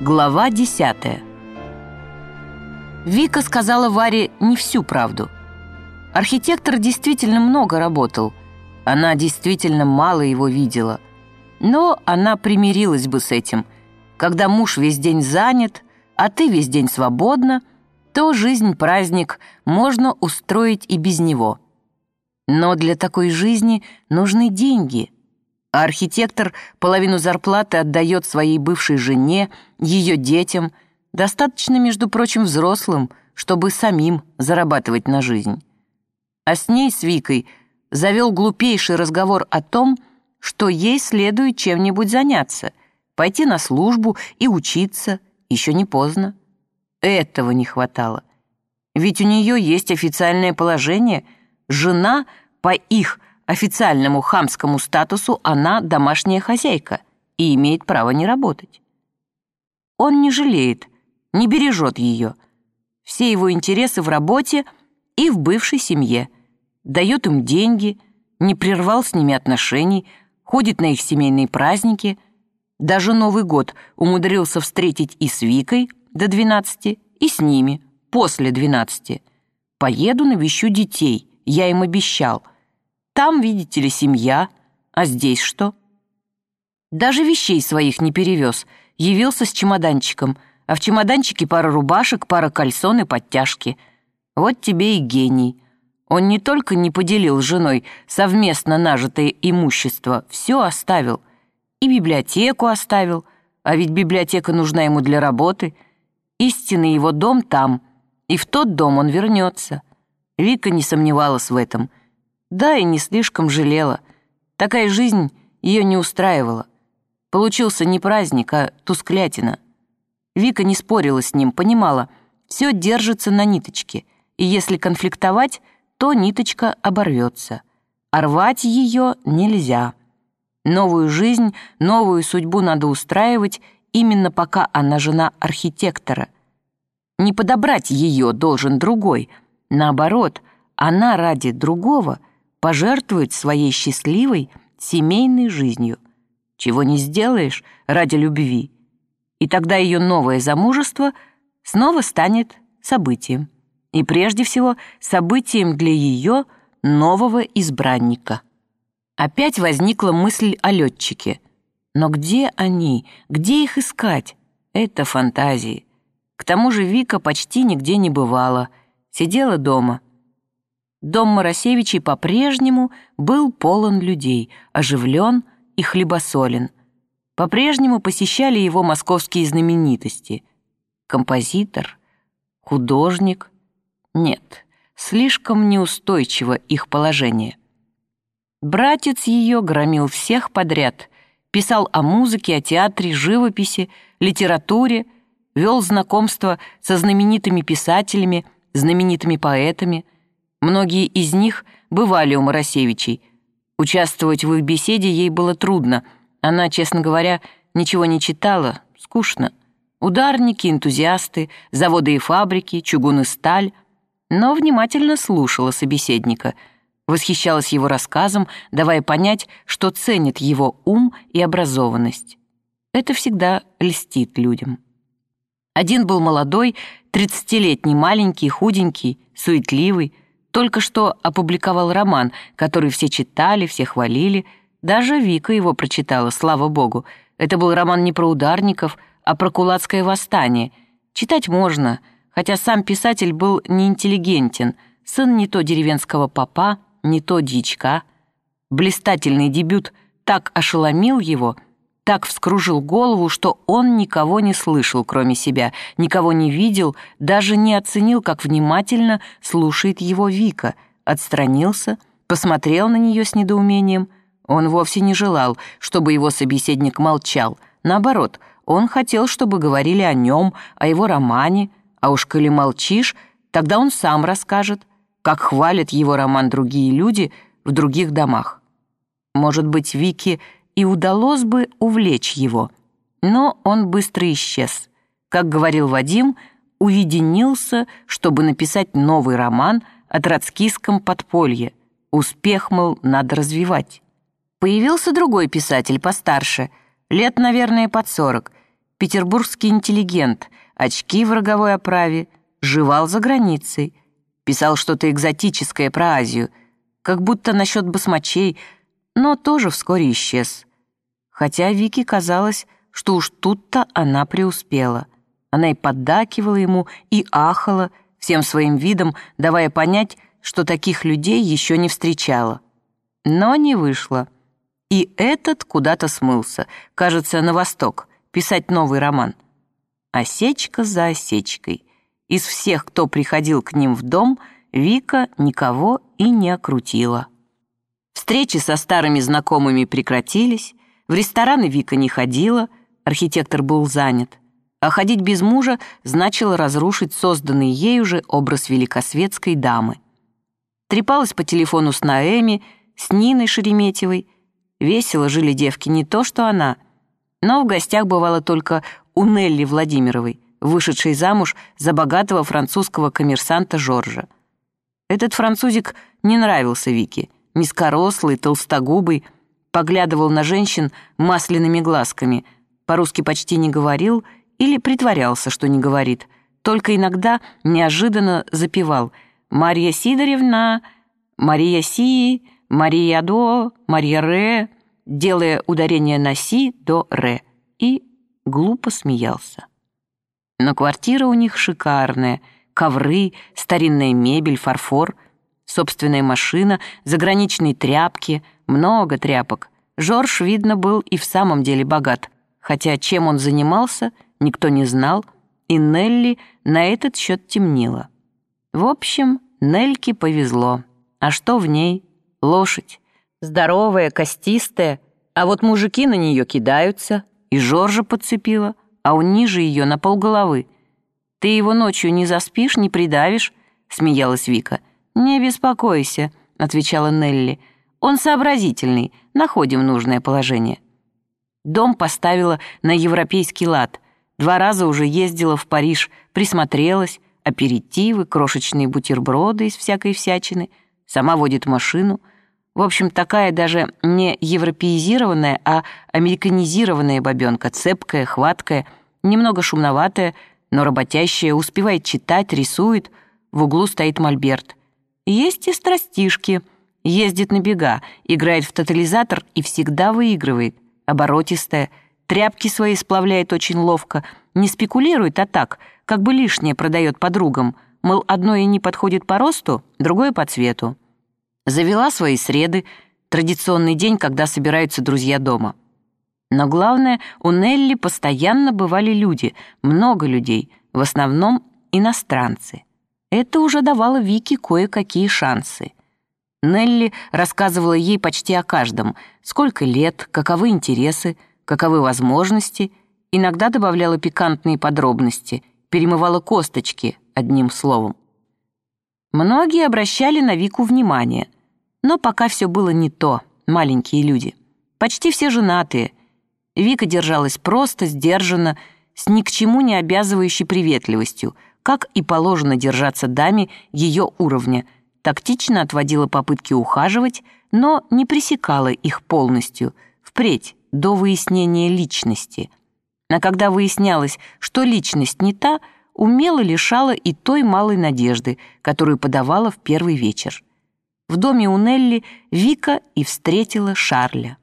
Глава десятая Вика сказала Варе не всю правду. Архитектор действительно много работал. Она действительно мало его видела. Но она примирилась бы с этим. Когда муж весь день занят, а ты весь день свободна, то жизнь-праздник можно устроить и без него. Но для такой жизни нужны деньги. А архитектор половину зарплаты отдает своей бывшей жене, ее детям, достаточно, между прочим, взрослым, чтобы самим зарабатывать на жизнь. А с ней, с Викой, завел глупейший разговор о том, что ей следует чем-нибудь заняться, пойти на службу и учиться, еще не поздно. Этого не хватало. Ведь у нее есть официальное положение. Жена, по их официальному хамскому статусу, она домашняя хозяйка и имеет право не работать. Он не жалеет, не бережет ее. Все его интересы в работе и в бывшей семье. Дает им деньги, не прервал с ними отношений, ходит на их семейные праздники. Даже Новый год умудрился встретить и с Викой, до 12 и с ними после 12. Поеду навещу детей, я им обещал. Там, видите ли, семья, а здесь что? Даже вещей своих не перевез, явился с чемоданчиком, а в чемоданчике пара рубашек, пара кальсон и подтяжки. Вот тебе и гений. Он не только не поделил с женой совместно нажитое имущество, все оставил. И библиотеку оставил, а ведь библиотека нужна ему для работы — Истинный его дом там, и в тот дом он вернется. Вика не сомневалась в этом. Да, и не слишком жалела. Такая жизнь ее не устраивала. Получился не праздник, а тусклятина. Вика не спорила с ним, понимала, все держится на ниточке, и если конфликтовать, то ниточка оборвется. А рвать ее нельзя. Новую жизнь, новую судьбу надо устраивать именно пока она жена архитектора. Не подобрать ее должен другой. Наоборот, она ради другого пожертвует своей счастливой семейной жизнью. Чего не сделаешь ради любви. И тогда ее новое замужество снова станет событием. И прежде всего событием для ее нового избранника. Опять возникла мысль о летчике — но где они? Где их искать? Это фантазии. К тому же Вика почти нигде не бывала. Сидела дома. Дом Моросевичей по-прежнему был полон людей, оживлен и хлебосолен. По-прежнему посещали его московские знаменитости. Композитор, художник. Нет, слишком неустойчиво их положение. Братец ее громил всех подряд — писал о музыке, о театре, живописи, литературе, вел знакомство со знаменитыми писателями, знаменитыми поэтами. Многие из них бывали у Моросевичей. Участвовать в их беседе ей было трудно. Она, честно говоря, ничего не читала, скучно. Ударники, энтузиасты, заводы и фабрики, чугун и сталь. Но внимательно слушала собеседника — восхищалась его рассказом, давая понять, что ценит его ум и образованность. Это всегда льстит людям. Один был молодой, тридцатилетний, маленький, худенький, суетливый, только что опубликовал роман, который все читали, все хвалили, даже Вика его прочитала, слава богу. Это был роман не про ударников, а про кулацкое восстание. Читать можно, хотя сам писатель был неинтеллигентен, сын не то деревенского папа, не то дичка. Блистательный дебют так ошеломил его, так вскружил голову, что он никого не слышал, кроме себя, никого не видел, даже не оценил, как внимательно слушает его Вика, отстранился, посмотрел на нее с недоумением. Он вовсе не желал, чтобы его собеседник молчал. Наоборот, он хотел, чтобы говорили о нем, о его романе, а уж коли молчишь, тогда он сам расскажет, как хвалят его роман другие люди в других домах. Может быть, Вике и удалось бы увлечь его, но он быстро исчез. Как говорил Вадим, уединился, чтобы написать новый роман о троцкистском подполье. Успех, мол, надо развивать. Появился другой писатель, постарше, лет, наверное, под сорок. петербургский интеллигент, очки в роговой оправе, жевал за границей, писал что-то экзотическое про Азию, как будто насчет басмачей, но тоже вскоре исчез. Хотя Вике казалось, что уж тут-то она преуспела. Она и поддакивала ему, и ахала, всем своим видом давая понять, что таких людей еще не встречала. Но не вышло. И этот куда-то смылся, кажется, на восток, писать новый роман. Осечка за осечкой. Из всех, кто приходил к ним в дом, Вика никого и не окрутила. Встречи со старыми знакомыми прекратились, в рестораны Вика не ходила, архитектор был занят. А ходить без мужа значило разрушить созданный ею же образ великосветской дамы. Трепалась по телефону с Наэми, с Ниной Шереметьевой. Весело жили девки не то, что она. Но в гостях бывало только у Нелли Владимировой, вышедшей замуж за богатого французского коммерсанта Жоржа. Этот французик не нравился Вике, низкорослый, толстогубый, поглядывал на женщин масляными глазками, по-русски почти не говорил или притворялся, что не говорит, только иногда неожиданно запевал «Марья Сидоревна», «Мария Си», «Мария До», «Мария Ре», делая ударение на «Си» до «Ре», и глупо смеялся. Но квартира у них шикарная, ковры, старинная мебель, фарфор, собственная машина, заграничные тряпки — много тряпок. Жорж, видно, был и в самом деле богат, хотя чем он занимался, никто не знал, и Нелли на этот счет темнила. В общем, Нельке повезло. А что в ней? Лошадь. Здоровая, костистая, а вот мужики на нее кидаются, и Жоржа подцепила, а он ниже ее на полголовы. «Ты его ночью не заспишь, не придавишь?» — смеялась Вика. «Не беспокойся», — отвечала Нелли. Он сообразительный, находим нужное положение. Дом поставила на европейский лад. Два раза уже ездила в Париж, присмотрелась, аперитивы, крошечные бутерброды из всякой всячины, сама водит машину. В общем, такая даже не европеизированная, а американизированная бабенка, цепкая, хваткая, немного шумноватая, но работящая, успевает читать, рисует. В углу стоит мольберт. Есть и страстишки — Ездит на бега, играет в тотализатор и всегда выигрывает. Оборотистая, тряпки свои сплавляет очень ловко, не спекулирует, а так, как бы лишнее продает подругам, мол, одно ей не подходит по росту, другое по цвету. Завела свои среды, традиционный день, когда собираются друзья дома. Но главное, у Нелли постоянно бывали люди, много людей, в основном иностранцы. Это уже давало Вике кое-какие шансы. Нелли рассказывала ей почти о каждом, сколько лет, каковы интересы, каковы возможности, иногда добавляла пикантные подробности, перемывала косточки, одним словом. Многие обращали на Вику внимание, но пока все было не то, маленькие люди. Почти все женатые. Вика держалась просто, сдержанно, с ни к чему не обязывающей приветливостью, как и положено держаться даме ее уровня – тактично отводила попытки ухаживать, но не пресекала их полностью, впредь, до выяснения личности. А когда выяснялось, что личность не та, умело лишала и той малой надежды, которую подавала в первый вечер. В доме у Нелли Вика и встретила Шарля.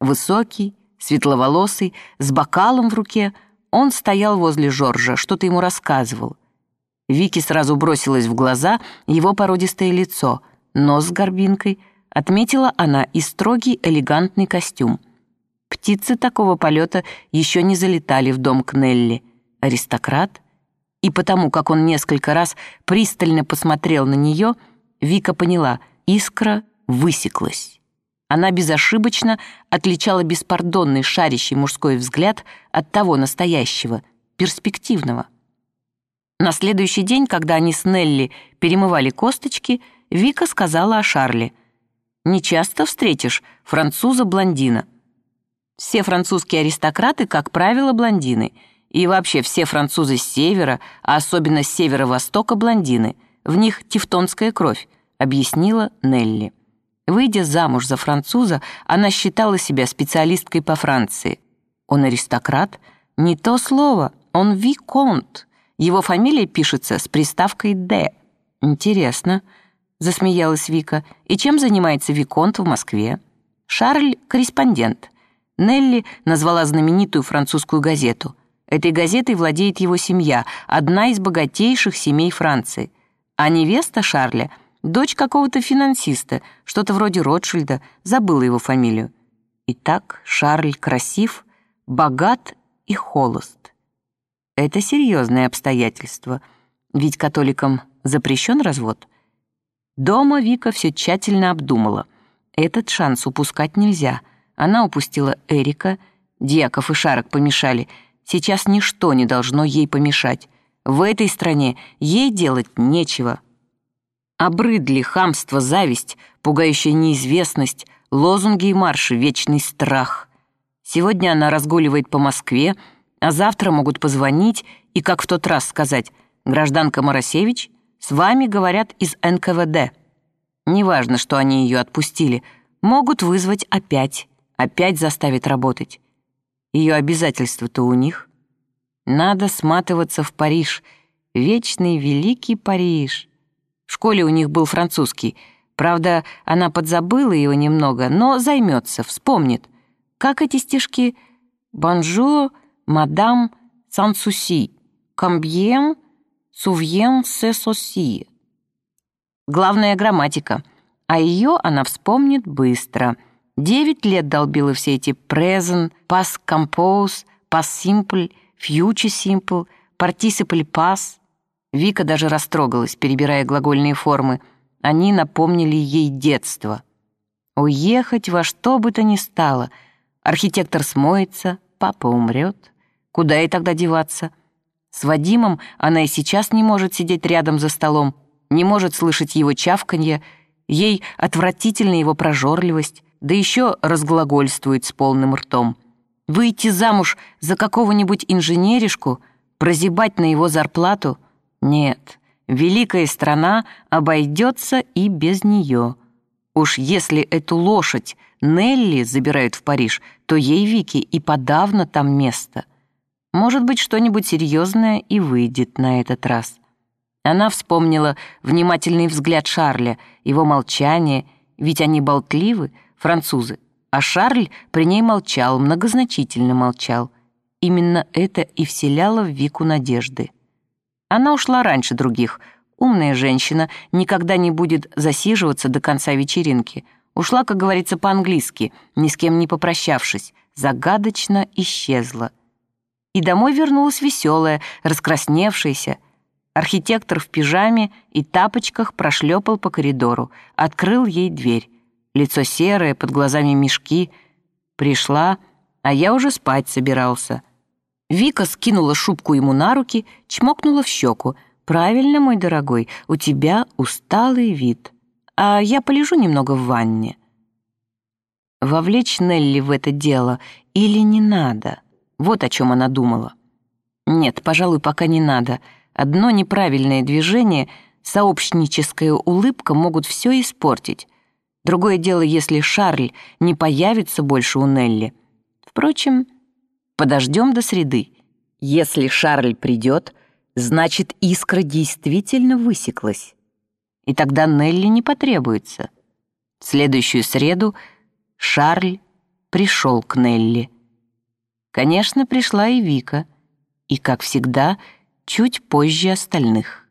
Высокий, светловолосый, с бокалом в руке, он стоял возле Жоржа, что-то ему рассказывал. Вики сразу бросилось в глаза его породистое лицо, нос с горбинкой, отметила она и строгий элегантный костюм. Птицы такого полета еще не залетали в дом к Нелли. Аристократ? И потому, как он несколько раз пристально посмотрел на нее, Вика поняла, искра высеклась. Она безошибочно отличала беспардонный шарящий мужской взгляд от того настоящего, перспективного. На следующий день, когда они с Нелли перемывали косточки, Вика сказала о Шарле. «Не часто встретишь француза-блондина». Все французские аристократы, как правило, блондины. И вообще все французы с севера, а особенно с северо-востока, блондины. В них тевтонская кровь, объяснила Нелли. Выйдя замуж за француза, она считала себя специалисткой по Франции. Он аристократ, Не то слово, он Виконт. Его фамилия пишется с приставкой «Д». Интересно, засмеялась Вика. И чем занимается Виконт в Москве? Шарль — корреспондент. Нелли назвала знаменитую французскую газету. Этой газетой владеет его семья, одна из богатейших семей Франции. А невеста Шарля — дочь какого-то финансиста, что-то вроде Ротшильда, забыла его фамилию. Итак, Шарль красив, богат и холост. Это серьезное обстоятельство, ведь католикам запрещен развод. Дома Вика все тщательно обдумала. Этот шанс упускать нельзя. Она упустила Эрика, Дьяков и Шарок помешали. Сейчас ничто не должно ей помешать. В этой стране ей делать нечего. Обрыдли хамство, зависть, пугающая неизвестность, лозунги и марши, вечный страх. Сегодня она разгуливает по Москве, а завтра могут позвонить и, как в тот раз, сказать «Гражданка Моросевич, с вами говорят из НКВД». Неважно, что они ее отпустили, могут вызвать опять, опять заставить работать. Ее обязательства-то у них. Надо сматываться в Париж, вечный великий Париж. В школе у них был французский — Правда, она подзабыла его немного, но займется, вспомнит. Как эти стишки «Bonjour, madame, sans souci, combien, souviens, c'est aussi». Главная грамматика, а ее она вспомнит быстро. Девять лет долбила все эти présent, passé composé, passé simple, futur simple, participe passé. Вика даже растрогалась, перебирая глагольные формы — они напомнили ей детство. Уехать во что бы то ни стало. Архитектор смоется, папа умрет. Куда ей тогда деваться? С Вадимом она и сейчас не может сидеть рядом за столом, не может слышать его чавканье, ей отвратительна его прожорливость, да еще разглагольствует с полным ртом. Выйти замуж за какого-нибудь инженеришку, прозябать на его зарплату — нет, Великая страна обойдется и без нее. Уж если эту лошадь Нелли забирают в Париж, то ей, Вики, и подавно там место. Может быть, что-нибудь серьезное и выйдет на этот раз. Она вспомнила внимательный взгляд Шарля, его молчание, ведь они болтливы, французы, а Шарль при ней молчал, многозначительно молчал. Именно это и вселяло в Вику надежды. Она ушла раньше других. Умная женщина никогда не будет засиживаться до конца вечеринки. Ушла, как говорится, по-английски, ни с кем не попрощавшись. Загадочно исчезла. И домой вернулась веселая, раскрасневшаяся. Архитектор в пижаме и тапочках прошлепал по коридору, открыл ей дверь. Лицо серое, под глазами мешки. Пришла, а я уже спать собирался. Вика скинула шубку ему на руки, чмокнула в щеку. «Правильно, мой дорогой, у тебя усталый вид. А я полежу немного в ванне». Вовлечь Нелли в это дело или не надо? Вот о чем она думала. Нет, пожалуй, пока не надо. Одно неправильное движение, сообщническая улыбка могут все испортить. Другое дело, если Шарль не появится больше у Нелли. Впрочем, Подождем до среды. Если Шарль придет, значит, искра действительно высеклась. И тогда Нелли не потребуется. В следующую среду Шарль пришел к Нелли. Конечно, пришла и Вика, и, как всегда, чуть позже остальных.